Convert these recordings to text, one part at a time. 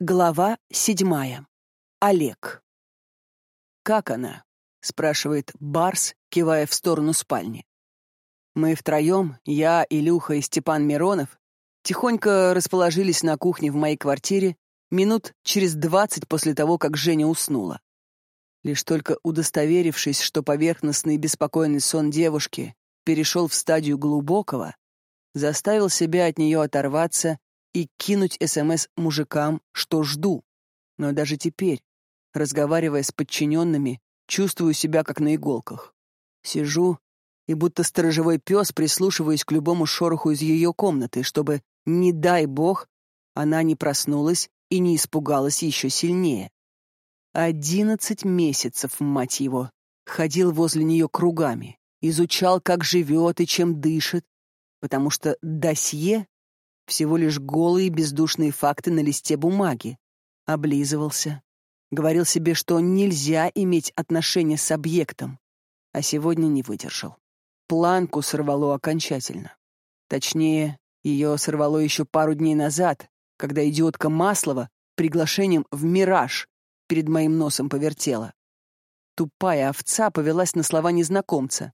Глава седьмая. Олег. «Как она?» — спрашивает Барс, кивая в сторону спальни. Мы втроем, я, Илюха и Степан Миронов, тихонько расположились на кухне в моей квартире минут через двадцать после того, как Женя уснула. Лишь только удостоверившись, что поверхностный беспокойный сон девушки перешел в стадию глубокого, заставил себя от нее оторваться и кинуть СМС мужикам, что жду. Но даже теперь, разговаривая с подчиненными, чувствую себя как на иголках. Сижу и будто сторожевой пес прислушиваюсь к любому шороху из ее комнаты, чтобы, не дай бог, она не проснулась и не испугалась еще сильнее. Одиннадцать месяцев, мать его, ходил возле нее кругами, изучал, как живет и чем дышит, потому что досье всего лишь голые бездушные факты на листе бумаги. Облизывался. Говорил себе, что нельзя иметь отношения с объектом. А сегодня не выдержал. Планку сорвало окончательно. Точнее, ее сорвало еще пару дней назад, когда идиотка Маслова приглашением в «Мираж» перед моим носом повертела. Тупая овца повелась на слова незнакомца.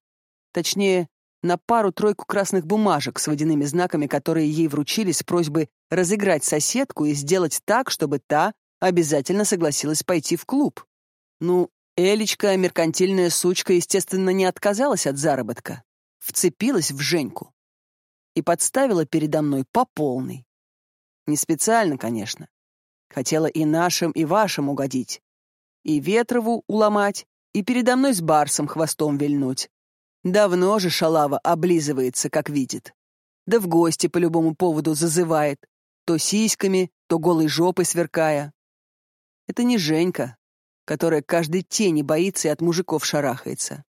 Точнее, на пару-тройку красных бумажек с водяными знаками, которые ей вручили с просьбой разыграть соседку и сделать так, чтобы та обязательно согласилась пойти в клуб. Ну, Элечка, меркантильная сучка, естественно, не отказалась от заработка. Вцепилась в Женьку. И подставила передо мной по полной. Не специально, конечно. Хотела и нашим, и вашим угодить. И Ветрову уломать, и передо мной с Барсом хвостом вильнуть. Давно же шалава облизывается, как видит. Да в гости по любому поводу зазывает, то сиськами, то голой жопой сверкая. Это не Женька, которая каждой тени боится и от мужиков шарахается.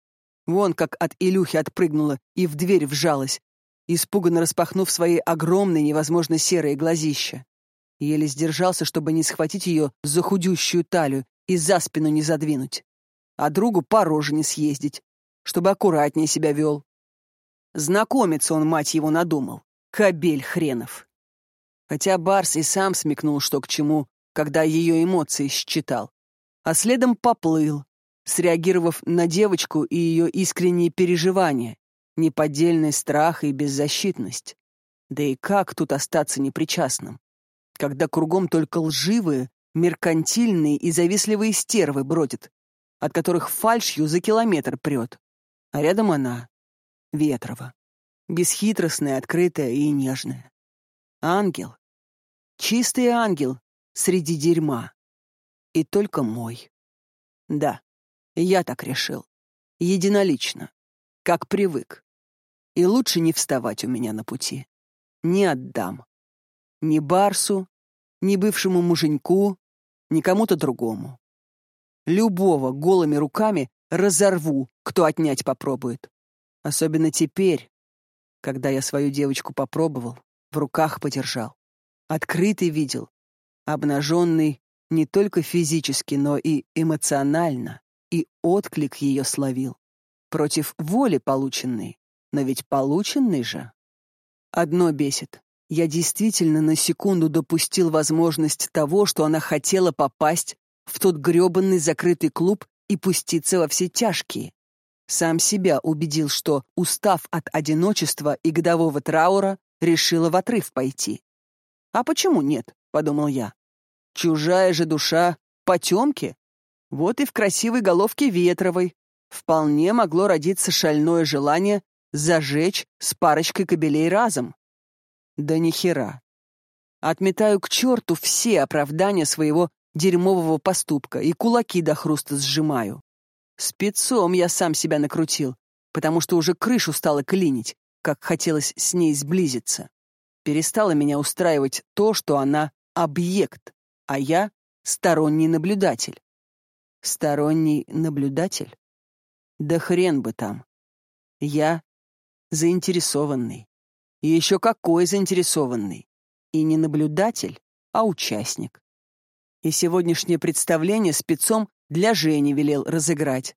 Вон как от Илюхи отпрыгнула и в дверь вжалась, испуганно распахнув свои огромные, невозможно серые глазища. Еле сдержался, чтобы не схватить ее за худющую талию и за спину не задвинуть. А другу по роже не съездить, чтобы аккуратнее себя вел. Знакомиться он, мать его, надумал. Кобель хренов. Хотя Барс и сам смекнул, что к чему, когда ее эмоции считал. А следом поплыл, среагировав на девочку и ее искренние переживания, неподдельный страх и беззащитность. Да и как тут остаться непричастным, когда кругом только лживые, меркантильные и завистливые стервы бродят, от которых фальшью за километр прет а рядом она, Ветрова, бесхитростная, открытая и нежная. Ангел, чистый ангел среди дерьма. И только мой. Да, я так решил. Единолично, как привык. И лучше не вставать у меня на пути. Не отдам. Ни Барсу, ни бывшему муженьку, ни кому-то другому. Любого голыми руками разорву, кто отнять попробует. Особенно теперь, когда я свою девочку попробовал, в руках подержал. Открытый видел, обнаженный не только физически, но и эмоционально, и отклик ее словил. Против воли полученной, но ведь полученный же. Одно бесит. Я действительно на секунду допустил возможность того, что она хотела попасть в тот грёбаный закрытый клуб и пуститься во все тяжкие. Сам себя убедил, что, устав от одиночества и годового траура, решила в отрыв пойти. «А почему нет?» — подумал я. «Чужая же душа потемки. Вот и в красивой головке Ветровой вполне могло родиться шальное желание зажечь с парочкой кобелей разом. Да нихера. Отметаю к черту все оправдания своего дерьмового поступка и кулаки до хруста сжимаю. Спецом я сам себя накрутил, потому что уже крышу стало клинить, как хотелось с ней сблизиться. Перестало меня устраивать то, что она — объект, а я — сторонний наблюдатель. Сторонний наблюдатель? Да хрен бы там. Я заинтересованный. И еще какой заинтересованный. И не наблюдатель, а участник и сегодняшнее представление спецом для Жени велел разыграть.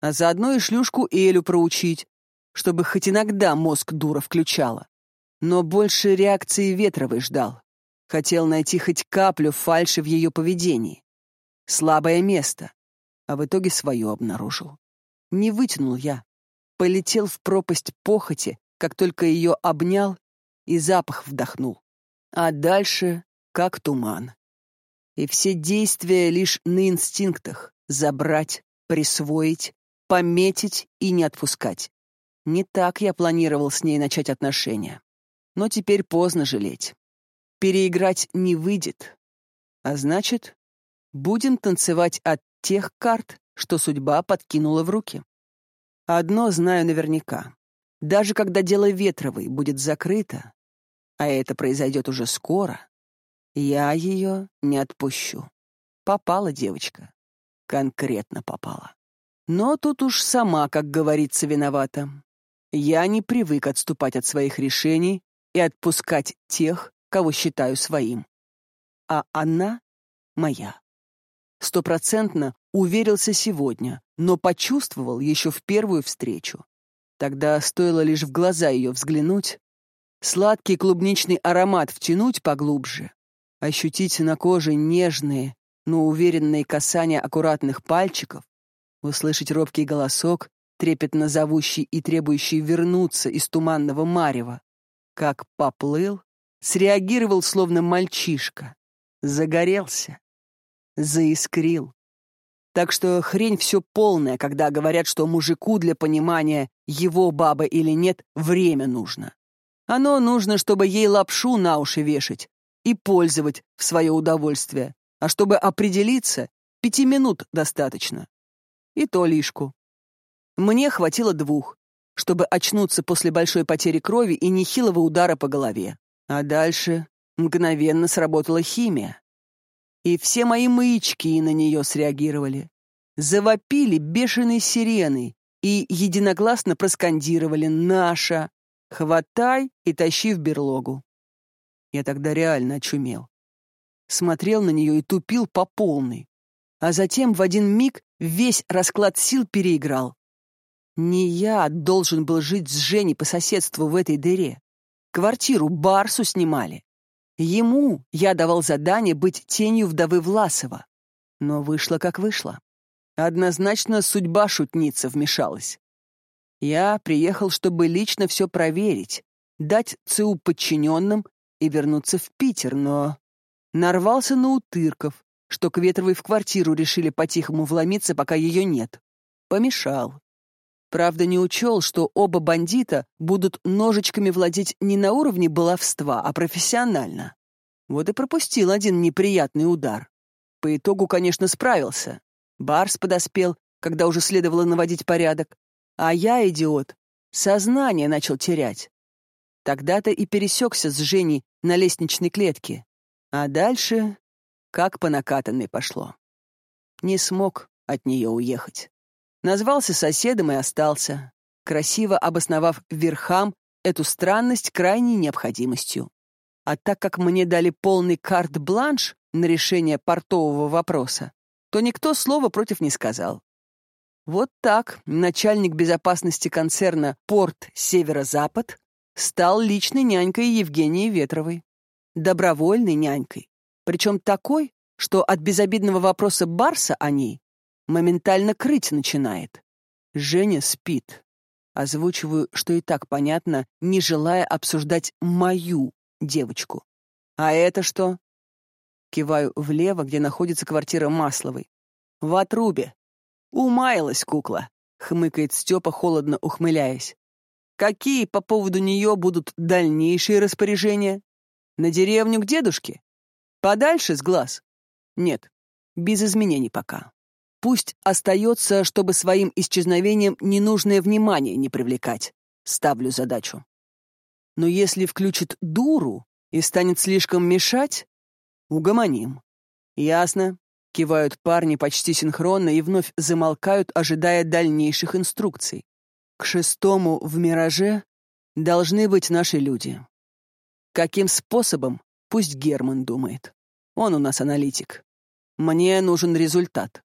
А заодно и шлюшку Элю проучить, чтобы хоть иногда мозг дура включала. Но больше реакции Ветровой ждал. Хотел найти хоть каплю фальши в ее поведении. Слабое место. А в итоге свое обнаружил. Не вытянул я. Полетел в пропасть похоти, как только ее обнял и запах вдохнул. А дальше как туман. И все действия лишь на инстинктах — забрать, присвоить, пометить и не отпускать. Не так я планировал с ней начать отношения. Но теперь поздно жалеть. Переиграть не выйдет. А значит, будем танцевать от тех карт, что судьба подкинула в руки. Одно знаю наверняка. Даже когда дело Ветровой будет закрыто, а это произойдет уже скоро, я ее не отпущу. Попала девочка. Конкретно попала. Но тут уж сама, как говорится, виновата. Я не привык отступать от своих решений и отпускать тех, кого считаю своим. А она моя. Стопроцентно уверился сегодня, но почувствовал еще в первую встречу. Тогда стоило лишь в глаза ее взглянуть, сладкий клубничный аромат втянуть поглубже, ощутить на коже нежные, но уверенные касания аккуратных пальчиков, услышать робкий голосок, трепетно зовущий и требующий вернуться из туманного марева, как поплыл, среагировал словно мальчишка, загорелся, заискрил. Так что хрень все полная, когда говорят, что мужику для понимания, его баба или нет, время нужно. Оно нужно, чтобы ей лапшу на уши вешать и пользовать в свое удовольствие. А чтобы определиться, пяти минут достаточно. И то лишку. Мне хватило двух, чтобы очнуться после большой потери крови и нехилого удара по голове. А дальше мгновенно сработала химия. И все мои маячки на нее среагировали. Завопили бешеной сиреной и единогласно проскандировали «Наша!» «Хватай и тащи в берлогу». Я тогда реально очумел. Смотрел на нее и тупил по полной. А затем в один миг весь расклад сил переиграл. Не я должен был жить с Женей по соседству в этой дыре. Квартиру Барсу снимали. Ему я давал задание быть тенью вдовы Власова. Но вышло как вышло. Однозначно судьба шутница вмешалась. Я приехал, чтобы лично все проверить, дать ЦУ подчиненным и вернуться в Питер, но нарвался на утырков, что к Ветровой в квартиру решили по-тихому вломиться, пока ее нет. Помешал. Правда, не учел, что оба бандита будут ножичками владеть не на уровне баловства, а профессионально. Вот и пропустил один неприятный удар. По итогу, конечно, справился. Барс подоспел, когда уже следовало наводить порядок. А я, идиот, сознание начал терять. Тогда-то и пересекся с Женей на лестничной клетке. А дальше как по накатанной пошло. Не смог от нее уехать. Назвался соседом и остался, красиво обосновав верхам эту странность крайней необходимостью. А так как мне дали полный карт-бланш на решение портового вопроса, то никто слова против не сказал. Вот так начальник безопасности концерна «Порт Северо-Запад» стал личной нянькой Евгении Ветровой. Добровольной нянькой. Причем такой, что от безобидного вопроса Барса о ней моментально крыть начинает. Женя спит. Озвучиваю, что и так понятно, не желая обсуждать мою девочку. А это что? Киваю влево, где находится квартира Масловой. В отрубе, «Умаялась кукла», — хмыкает Степа, холодно ухмыляясь. «Какие по поводу нее будут дальнейшие распоряжения? На деревню к дедушке? Подальше с глаз? Нет, без изменений пока. Пусть остается, чтобы своим исчезновением ненужное внимание не привлекать. Ставлю задачу. Но если включит дуру и станет слишком мешать, угомоним. Ясно. Кивают парни почти синхронно и вновь замолкают, ожидая дальнейших инструкций. К шестому в «Мираже» должны быть наши люди. Каким способом, пусть Герман думает. Он у нас аналитик. Мне нужен результат.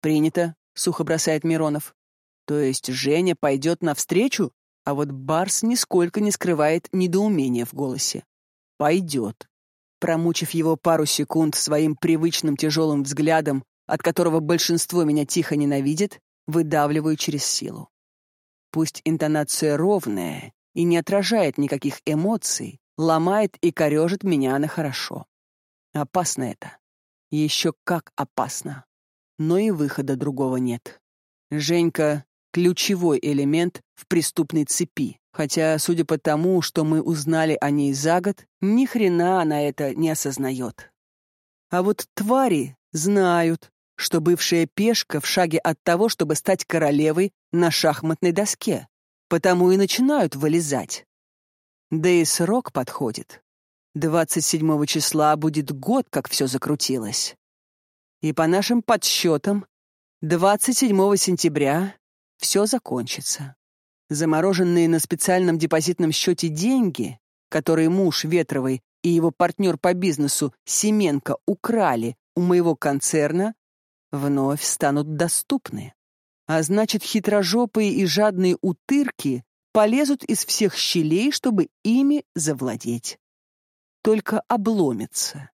Принято, сухо бросает Миронов. То есть Женя пойдет навстречу, а вот Барс нисколько не скрывает недоумения в голосе. Пойдет. Промучив его пару секунд своим привычным тяжелым взглядом, от которого большинство меня тихо ненавидит, выдавливаю через силу. Пусть интонация ровная и не отражает никаких эмоций, ломает и корежит меня на хорошо. Опасно это. Еще как опасно. Но и выхода другого нет. Женька — ключевой элемент в преступной цепи, хотя, судя по тому, что мы узнали о ней за год, ни хрена она это не осознает. А вот твари знают, что бывшая пешка в шаге от того, чтобы стать королевой на шахматной доске, потому и начинают вылезать. Да и срок подходит. 27 числа будет год, как все закрутилось. И по нашим подсчетам, 27 сентября все закончится. Замороженные на специальном депозитном счете деньги, которые муж Ветровой и его партнер по бизнесу Семенко украли у моего концерна, вновь станут доступны. А значит, хитрожопые и жадные утырки полезут из всех щелей, чтобы ими завладеть. Только обломится.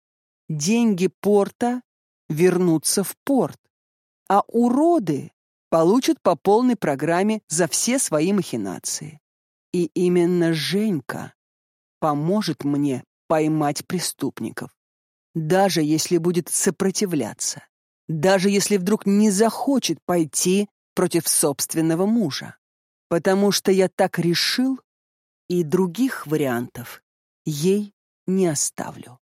Деньги порта вернутся в порт, а уроды получат по полной программе за все свои махинации. И именно Женька поможет мне поймать преступников, даже если будет сопротивляться, даже если вдруг не захочет пойти против собственного мужа. Потому что я так решил, и других вариантов ей не оставлю.